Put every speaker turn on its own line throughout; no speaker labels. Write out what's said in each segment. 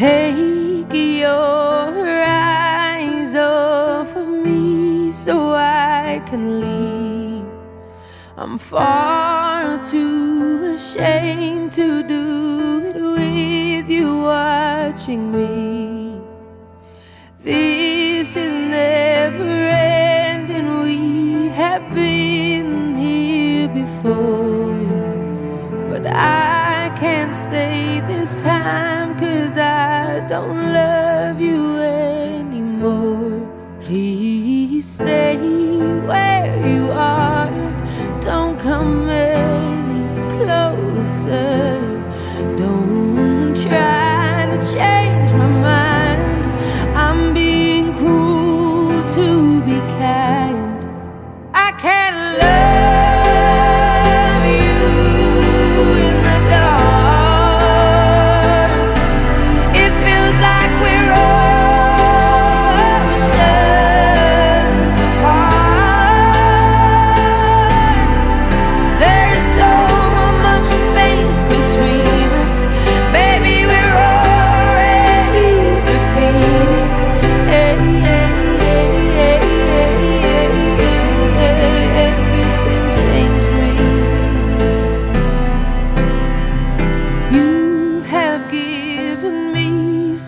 Take your eyes off of me so I can leave. I'm far too ashamed to do it with you watching me. This stay this time cause I don't love you anymore. Please stay where you are, don't come any closer. Don't try to change my mind. I'm being cruel to be kind. I can't love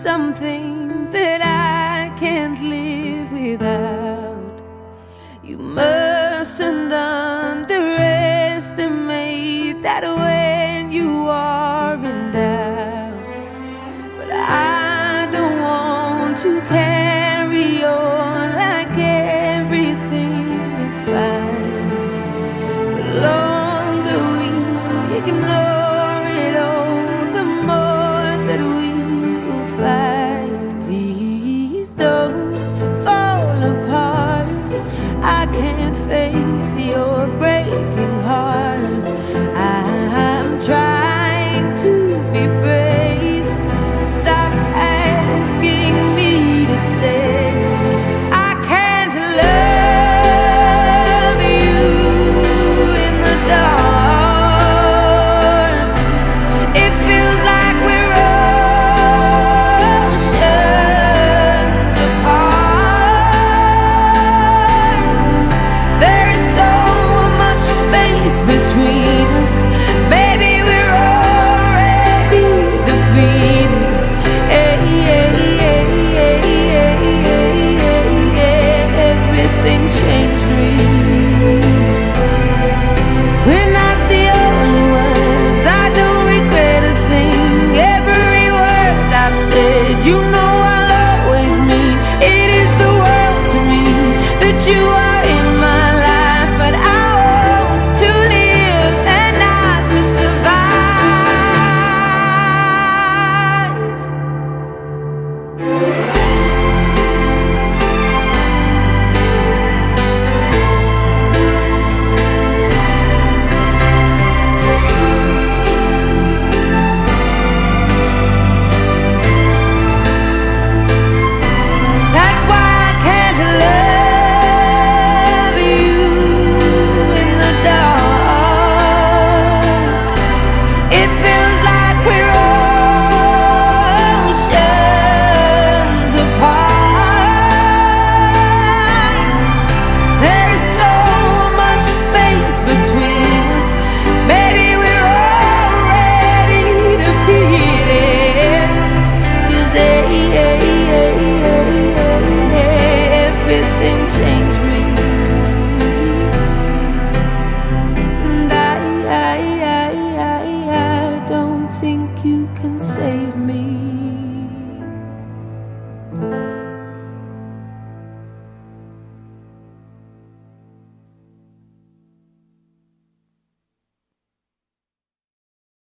something that I can't live without. You mustn't underestimate that when you are in doubt. But I don't want to carry fall amigos. Bem